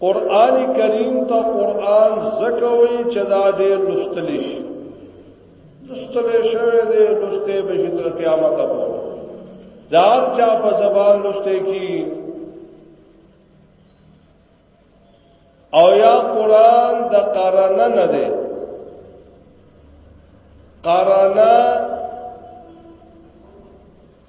قران کریم ته قران زکوي چې دا ډېر لستلیش لستلې شوی دی لسته به چې تر قیامت پورې دار چا په زبان لسته کی او یا قران د قرانه نه دی قرانه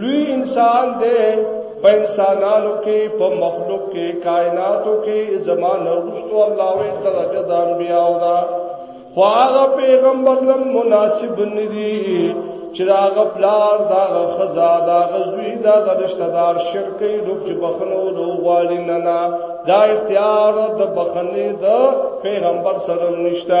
لوی انسان دی په انسانانو کې په مخلوق کې کائناتو کې زمانه رستو الله وې درجه د انبیاء دا خو هغه پیغمبر لم مناسب ندي چې دا غپلار دا غزا دا غزوی دا رشتہ دار شرکې لوک چې بخنو دو غالي نه نه دا اختیار د بخنې د پیغمبر سره نشته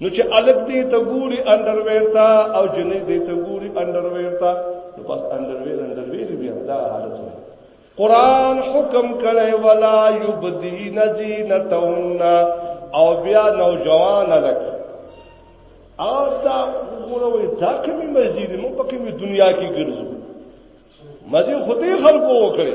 نو چې الګ دې ته ګوري انډرویر تا او جنې دې ته ګوري انډرویر تا نو بس انډرویر انډرویر بیا دا حالت وي قران حکم کړي ولا یبدین زینتهن او بیا نوجوان لک او دا وګوروي دا کومي مزید مو په کومي دنیا کې ګرځو مزه خدای خلکو وکړي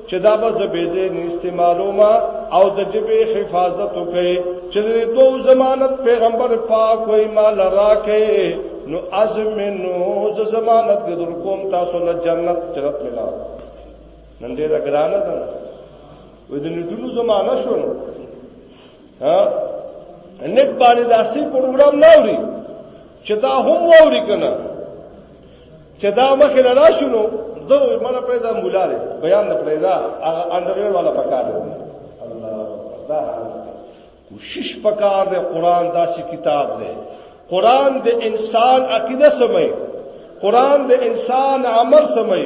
چې دا به زبېځې نه استعمالو ما او د جبې حفاظت وکړي چې د دوه ضمانت پیغمبر پاک وي مال راکې نو عزم نو د ضمانت کې در کوم تاسو له جنت جنت ملا نن دې دا ګرانه ده وې د نټونو ضمانت شو ها نت باندې داسې پروګرام نه اوري چې دا هم ووري کنه چې دا مخې له راشونو زه مله پرې دا مولا دی بیان نه پرې دا هغه انډرویر والا پکار دی الله دا کوشش پکار دی قران داسې کتاب دی قران د انسان عقیده سمي قران د انسان عمل سمي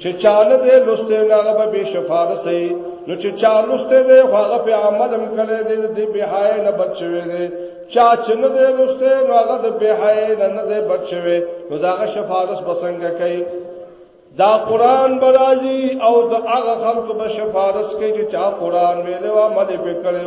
چې چاله دې لسته نه هغه به شفاعت سي نو چې چاله لسته دې هغه په عمل هم کړي دې دې بهای نه بچوي دې چا چې نه دې لسته نو هغه د بهای نه نه دې بچوي نو دا هغه شفاعت بسنګ کوي دا قران برازي او د هغه خلکو به شفاعت کوي چې چا قران ویلو عمل وکړي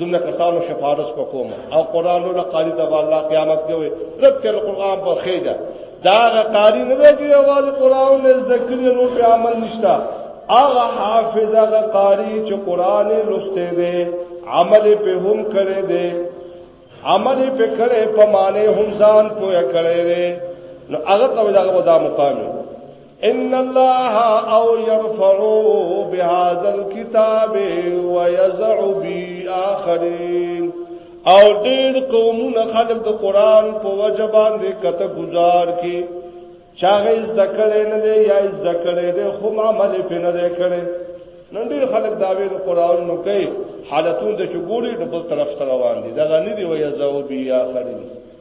دمنا کسانو شفارس په کوم او قران له قاری د الله قیامت کې وي رب تل قران په خېدا دا قاری نه دی چې اواز قران نه ذکر نو په عمل نشتا هغه حافظ هغه قاری چې قران لسته دی عمل په هم کړي دی عمل په کړي په معنی هم ځان پوهه کړي دی نو هغه ته دا مقام دی ان الله او يرفع بهذا الكتاب ويزع باخرين او ډیر قومونه خلق د قران په وجبان دې کته گزار کی چاغه از دکړې نه دی یا از دکړې دی خو عمل په نه دی کړې نن ډیر خلک داوی د قران نو کوي حالتونه د چګوري د بل طرف ته روان دي دا غني دی وي زو بیا خري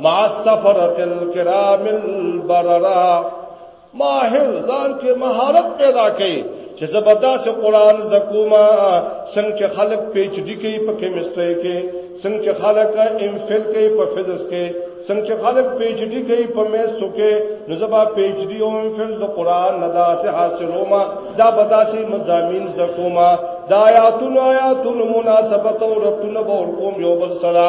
مع السفرة الكرام البررا ماهر ځان کې مهارت پیدا کړي چې زبدا سے قران زکوما څنګه چې خلق پیچ ډی کوي په کیمستري کې څنګه چې خلق ایم فل کوي په فزکس کې څنګه چې خلق پیچ ډی کوي په میسو کې نو زبا پیچ ډی او ایم فل د قران ندا سے حاصلوما دا بدا سے مزامین زکوما دا آیاتونو آیاتونو مناسبت او ربطونه به ورکوم یو بل سره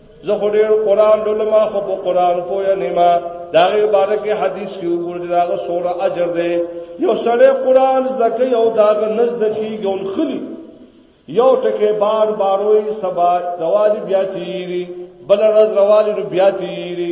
زه خو ډیر قران لولم خو په قران پوه نه ما دا عبارت کې حدیث کې وګورئ دا سوره اجر دی یو سړی قران زکه یو دا نزد کیږي او خلی یو ټکه بار بار وې سبا روالي بیا تیری بل راز روالي بیا تیری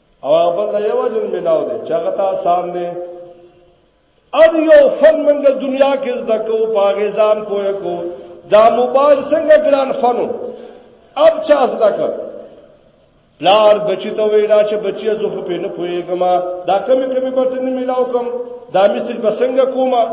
او بل دا یو جن ملاو دی چې هغه ته آسان دی ار یو فن منګ دنیا کې زده کو پاغه ځان پوهه کو دا موبایل څنګه ګران فنو اب چا زده کړ پلار بچی ته ویلا چې بچی زه خو په نه پوهېږم دا کمی کمی برته نه ملاو کوم دا مثل بسنګ کومه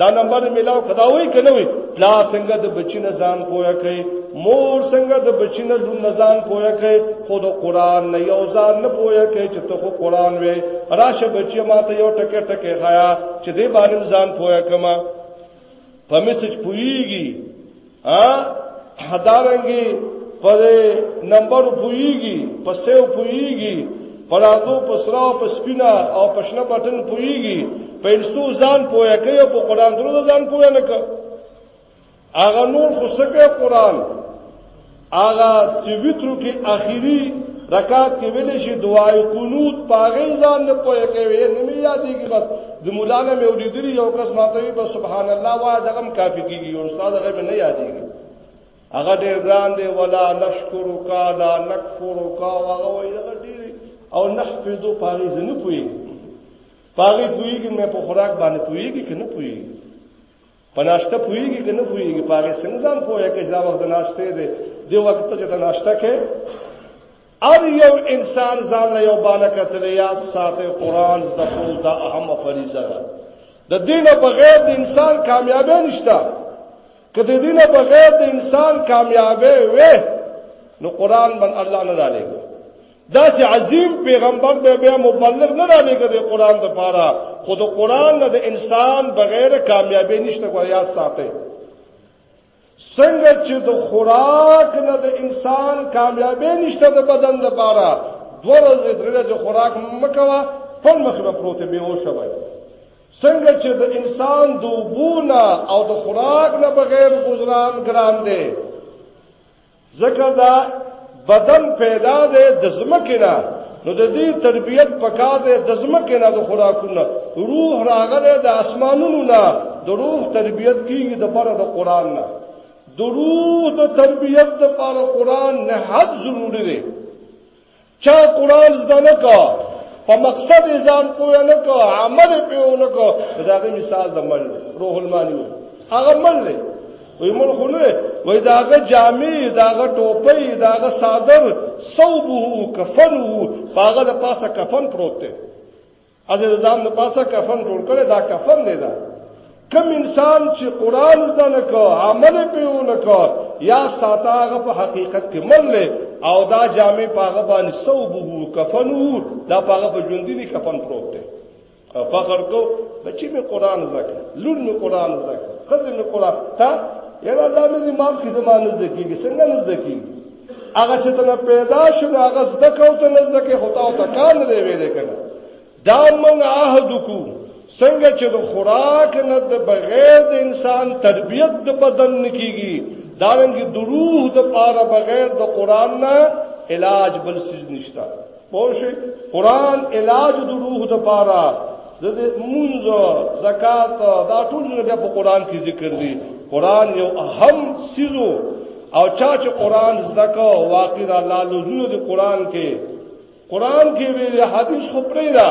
دا نمبر ملاو کداوي کنه وي پلا څنګه د بچی نه ځان پوهه کوي مور څنګه د بچی نه لون نه ځان پوهه کوي خود قران نه یو ځان نه پوهه کوي چې ته خو قران وې راشه بچی ماته یو ټکه ټکه خایا چې دې باندې ځان پوهه کما په میسج پويږي ها هدارنګي پر نمبر پويږي پسې پويږي پرادو پسرا په سپینا او پښنه بټن پويږي په انسو ځان پوهه کوي په قران درو ځان پوهه نه کوي اغه نور خو سکه قران اغه چې وترو کې اخیری رکعات کې ویل شي دعای قنوت پاغه ځان نه پوهه کوي نه مې یادېږي بس د مولا نه مې ولیدلی یو کس ماته وی بس سبحان الله وا دغم کافی کیږي او استاد هغه مې نه یادېږي هغه ډېر ګران دی ولا نشکرک لا نکفرک او هغه وی هغه ډېر او نحفظ پاغي زنه پوي پاغي پويږي مې په خوراک باندې پويږي کنه پويږي پناشته پویږي کنه پویږي پاره څنګه ځان پوهه کې دا وخت ناشته دی دی وخت چې دا ناشته کې ار یو انسان ځان له یو بالا کتل یا ساته قران زده کو دا اهم فریضه ده د دینه بغیر د انسان کامیابی نشته کله دینه بغیر د انسان کامیابی وې نو قران من الله نه دالېږي دا سي عظیم پیغمبر به بیا مبلغ نه را لګي د قران د پاره خو د قران نه د انسان بغیر کامیابی نشته کو یاد ساتي څنګه چې د خوراک نه د انسان کامیابی نشته د بدن د پاره دوه ورځې درې ورځې خوراک مکوا پر مخ به پروت به او شوی څنګه چې د انسان د وبونه او د خوراک نه بغیر گزاران ګران دی زکه دا بدن پیدا دی د زمکه نه نو د دې تربيت پکار دی د زمکه نه د خوراکونه روح راغله د اسمانونو نه د روح تربيت کیږي د پاره د قران نه د روح د تربيت د پاره قران نه حد ضروری دی چا قران زده نه کا په مقصد ځان پوه نه کا عمل پیو نه کا داغه مثال د مل روح المانی وي هغه مل نه وي مل خو نه وي داغه جامع داغه ټوپۍ داغه صادر صوبه کفنه هغه د پاسه کفن پروت دی اځه د دام د پاسه کفن جوړ کړي دا کفن دی دا کم انسان چې قران زده نه کو عمل پیو نه کو یا ساته هغه په حقیقت کې مل او دا جامع پاغه باندې سو بو کفنو دا پاغه په ژوند دي کفن پروت دی فخر کو بچی می قران زده کړ لور می قران زده کړ خزه می قران تا یلا الله می امام کې زمانه زده کیږي څنګه نه زده کیږي هغه چې ته پیدا شو نو هغه زده کو ته نه زده کې هوتا او تکان نه دی ویلې کنه دا موږ عهد کو څنګه چې د خوراک نه د بغیر د انسان تربیت د بدن نکېږي دا رنګ د روح د پاره بغیر د قران نه علاج بل سیز نشته پوه شئ قران علاج د روح د پاره د مونږ زکات دا ټول بیا په قران کې ذکر دي قران یو اهم سیزو او چا چې قران زکو واقعا الله لزوم د قران کې قران کې ویل حدیث خو پرې را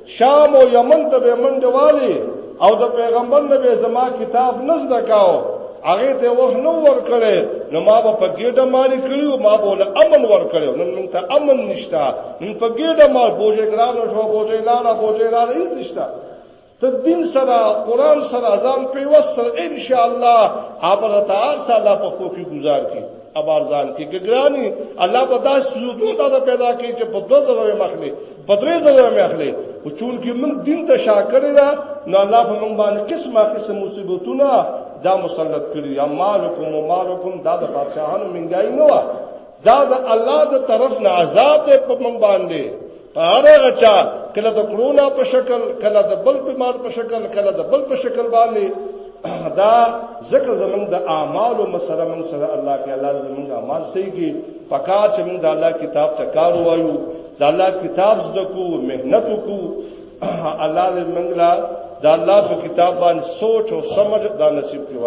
شام او یمن ته به منډه والی او د پیغمبر نه به زما کتاب نزد کاو هغه ته وخت نو ور کړي نو ما به په ګډه مال کړیو ما به له امن ور کړیو نن موږ ته امن نشتا نن په ګډه ما بوجه ګران شو بوجه لاله بوجه لاله هیڅ نشتا ته دین سره قران سره ځان پیوس سره ان شاء الله ابرتار سره په کوکی گزار کی ابار ځان کې ګرانی الله په داس سوزو تا ته پیدا کړي چې په دوه ځله مخلي په درې ځله مخلي او چون کې موږ دین ته شاکر دا نو الله په موږ باندې قسمه قسم مصیبتونه دا مسلط کړی یا مالکم و مالکم دا د بادشاہانو منګای نه و دا د الله د طرف نه عذاب په موږ باندې هغه چا کله د کرونا په شکل کله د بل بیمار په شکل کله د بل په شکل باندې دا ذکر زمون د اعمال او مسره من سره الله کې الله زمون اعمال صحیح کې پکا چې من د الله کتاب ته کار وایو د الله کتاب زده کو مهنت کو الله دې موږ لا د الله په کتاب باندې سوچ او سمجھ دا نصیب کړي